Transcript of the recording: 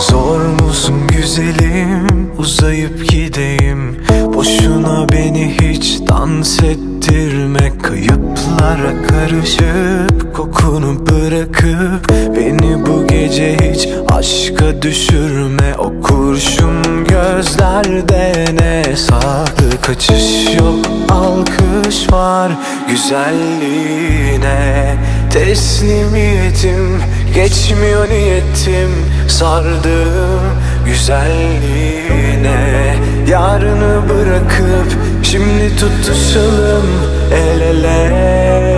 Zor musun güzelim? Uzayıp gideyim. Boşuna beni hiç dans ettirme Kayıplara karışıp kokunu bırakıp Beni bu gece hiç aşka düşürme. O kurşun gözlerde ne sağlı kaçış yok Alkış var güzelliğine. Teslimiyetim geçmiyor niyetim Sardım güzelliğine. Yarını bırakıp şimdi tutuşalım el ele